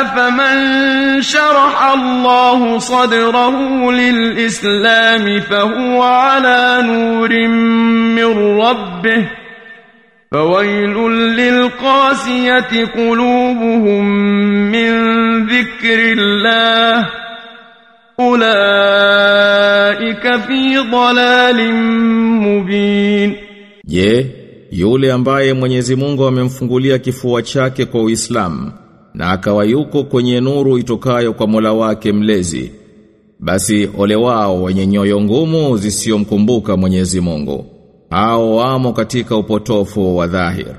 أفمن شرح الله صدره للإسلام فهو على نور من ربه فويل للقاسية قلوبهم من ذكر الله أولئك في ضلال مبين Je, yule ambaye Mwenyezi Mungu amemfungulia kifua chake kwa Uislamu na akawa yuko kwenye nuru itokayo kwa Mola wake mlezi basi ole wao wenye nyoyo ngumu zisiyomkumbuka Mwenyezi Mungu hao wamo katika upotofu wa dhahir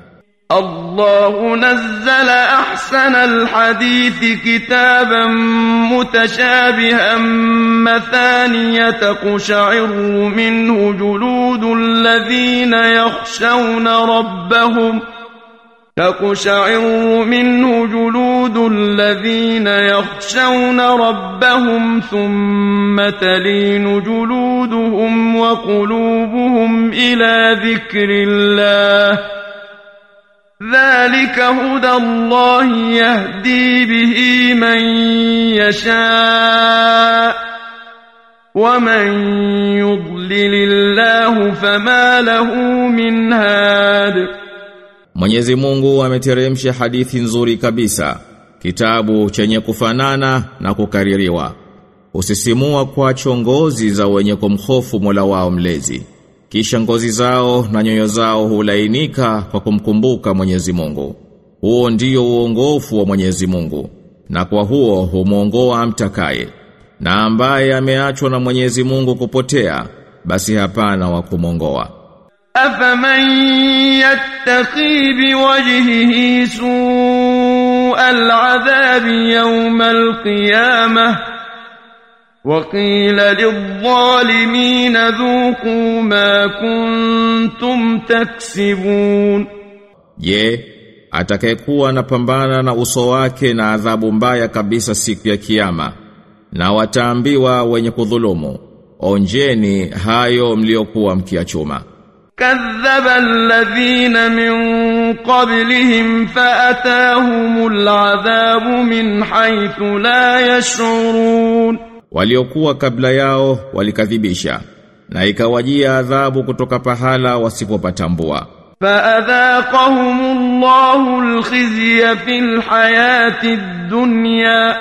الله نزل أحسن الحديث كتابا متشابها مثانية تقشعر منه جلود الذين يخشون ربهم تقشعر منه جلود الذين يخشون ربهم ثم تلين جلودهم وقلوبهم إلى ذكر الله. ذلك هدى الله يهدي به من يشاء. ومن يضلل الله فما له من هاد. Mwenyezi Mungu ameteremsha hadithi nzuri kabisa. kitabu chenye kufanana na kukaririwa. Usisimua kwacho ngozi za wenye kumhofu Mola wao mlezi. Kisha ngozi zao na nyoyo zao hulainika kwa kumkumbuka Mwenyezi Mungu. Huo ndio uongofu wa Mwenyezi Mungu na kwa huo humuongoa mtakaye na ambaye ameachwa na Mwenyezi Mungu kupotea basi hapana wa kumongoa afaman yattaqi biwajhihi suu. العذاب يوم القيامة وقيل للظالمين ذوقوا ما كنتم تكسبون Je, atakayekuwa anapambana na uso wake na adhabu mbaya kabisa siku ya kiyama, na wataambiwa wenye kudhulumu, onjeni hayo mliokuwa mkiachuma. كذب الذين من قبلهم فأتاهم العذاب من حيث لا يشعرون. Waliokuwa kabla yao walikadhibisha, na ikawajia adhabu kutoka pahala wasipopatambua. فأذاقهم الله الخزي في الحياة الدنيا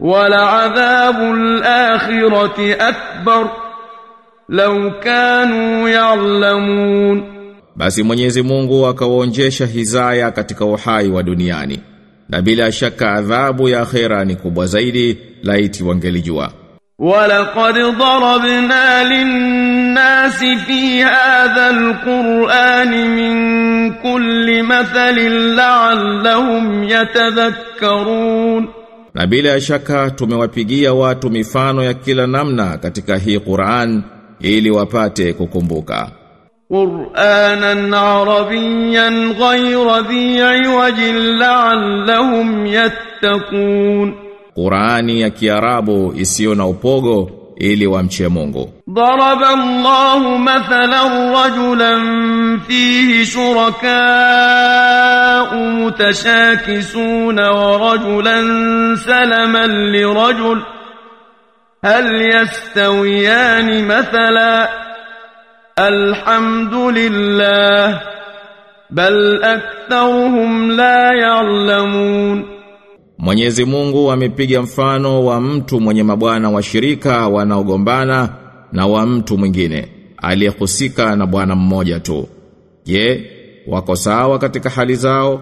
ولعذاب الآخرة أكبر. لو كانوا يعلمون. Basi Mwenyezi Mungu akawaonjesha hizaya katika uhai wa duniani. Na bila shaka adhabu ya akhera ni kubwa zaidi laiti wangelijua. ولقد ضربنا للناس في هذا القرآن من كل مثل لعلهم يتذكرون Na bila shaka tumewapigia watu mifano ya kila namna katika hii Qur'an ili wapate kukumbuka. قرآنا عربيا غير ذي عوج لعلهم يتقون Qurani ya Kiarabu isiyo na upogo ili wamche Mungu. Daraba Allahu mathalan rajulan fihi shurakaa'u mutashakisuna wa rajulan salaman li rajul hal yastawiyani mathalan الحمد لله بل أكثرهم لا يعلمون Mwenyezi Mungu amepiga mfano wa mtu mwenye mabwana washirika wanaogombana na wa mtu mwingine aliyehusika na bwana mmoja tu. Je, wako sawa katika hali zao?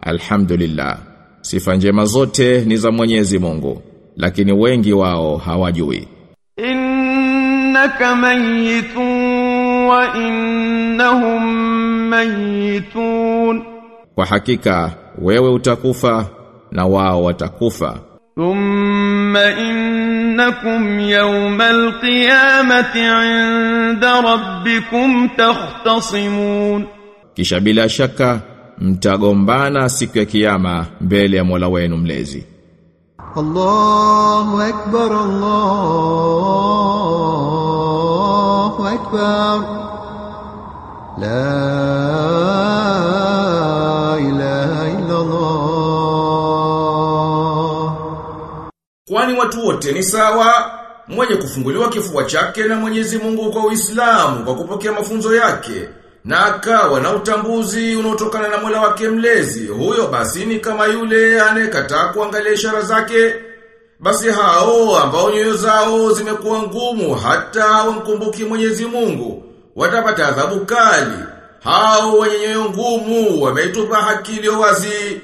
Alhamdulillah. Sifa njema zote ni za Mwenyezi Mungu, lakini wengi wao hawajui. إنك ميت وإنهم ميتون Kwa hakika wewe utakufa na wao watakufa. ثم إنكم يوم القيامة عند ربكم تختصمون Kisha bila shaka mtagombana siku ya kiyama mbele ya Mola wenu mlezi. الله أكبر الله أكبر لا إله إلا الله Kwani watu wote ni sawa, mwenye kufunguliwa kifua chake na Mwenyezi Mungu kwa Uislamu kwa kupokea mafunzo yake na akawa na utambuzi unaotokana na Mola wake mlezi, huyo basi ni kama yule anayekataa kuangalia ishara zake. basi hao ambao nyoyo zao zimekuwa ngumu hata wamkumbuki Mwenyezi Mungu, watapata adhabu kali. Hao wenye nyoyo ngumu wameitupa haki iliyo wazi.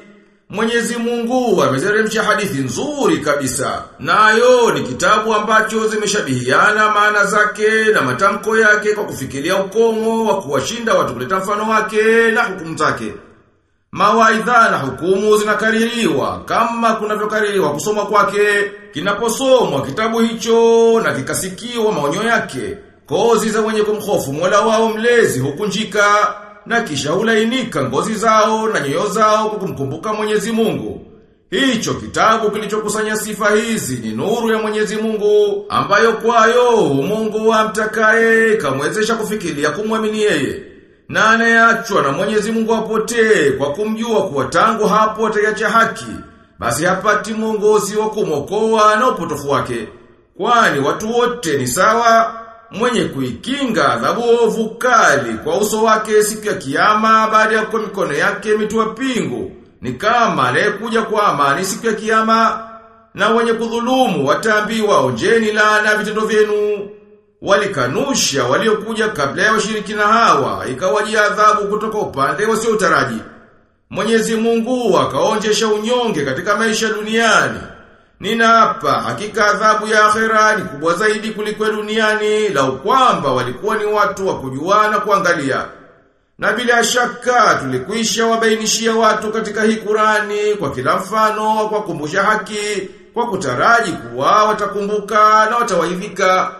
Mwenyezi Mungu amezeremsha hadithi nzuri kabisa. Nayo ni kitabu ambacho zimeshabihiana maana zake na matamko yake kwa kufikiria ukomo wa kuwashinda watu kuleta mfano wake na hukumu zake. Mawaidha na hukumu zinakaririwa kama kunavyokaririwa kusoma kwake. Kinaposomwa kitabu hicho na kikasikiwa maonyo yake, kozi za wenye kumhofu Mola wao mlezi hukunjika na kisha hulainika ngozi zao na nyoyo zao kwa kumkumbuka Mwenyezi Mungu. Hicho kitabu kilichokusanya sifa hizi ni nuru ya Mwenyezi Mungu ambayo kwayo Mungu amtakaye kamwezesha kufikiria kumwamini yeye. Na anayeachwa na Mwenyezi Mungu apotee kwa kumjua kuwa tangu hapo ataiacha haki, basi hapati mwongozi wa kumokoa na upotofu wake. Kwani watu wote ni sawa, mwenye kuikinga adhabu ovu kali kwa uso wake siku ya kiyama baada ya kwa mikono yake mitua pingu ni kama anayekuja kwa amani siku ya kiyama na wenye kudhulumu wataambiwa onjeni laana vitendo vyenu walikanusha waliokuja kabla ya washirikina hawa ikawajia adhabu kutoka upande wasio utaraji Mwenyezi Mungu akaonjesha unyonge katika maisha duniani Nina hapa hakika adhabu ya akhera ni kubwa zaidi kuliko duniani lau kwamba walikuwa ni watu wa kujuana kuangalia. Na bila shaka tulikwisha wabainishia watu katika hii Qurani kwa kila mfano kwa kumbusha haki kwa kutaraji kuwa watakumbuka na watawaidhika.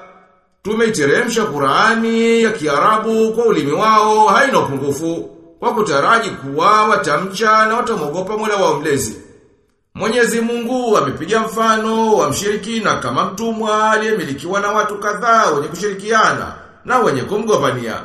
Tumeiteremsha Qurani ya Kiarabu kwa ulimi wao haina upungufu kwa kutaraji kuwa watamcha na watamwogopa Mola wao mlezi. Mwenyezi Mungu amepiga mfano wa mshirikina kama mtumwa aliyemilikiwa na watu kadhaa wenye kushirikiana na wenye kumgopania.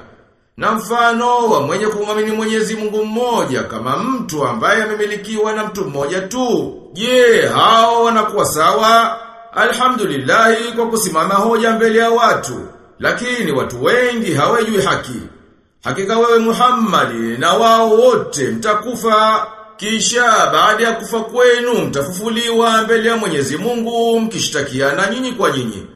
Na mfano wa mwenye kumwamini Mwenyezi Mungu mmoja kama mtu ambaye amemilikiwa na mtu mmoja tu. Je, hao wanakuwa sawa? Alhamdulillah kwa kusimama hoja mbele ya watu, lakini watu wengi hawajui haki. Hakika wewe Muhammad na wao wote mtakufa kisha baada ya kufa kwenu mtafufuliwa mbele ya Mwenyezi Mungu mkishtakiana nyinyi kwa nyinyi.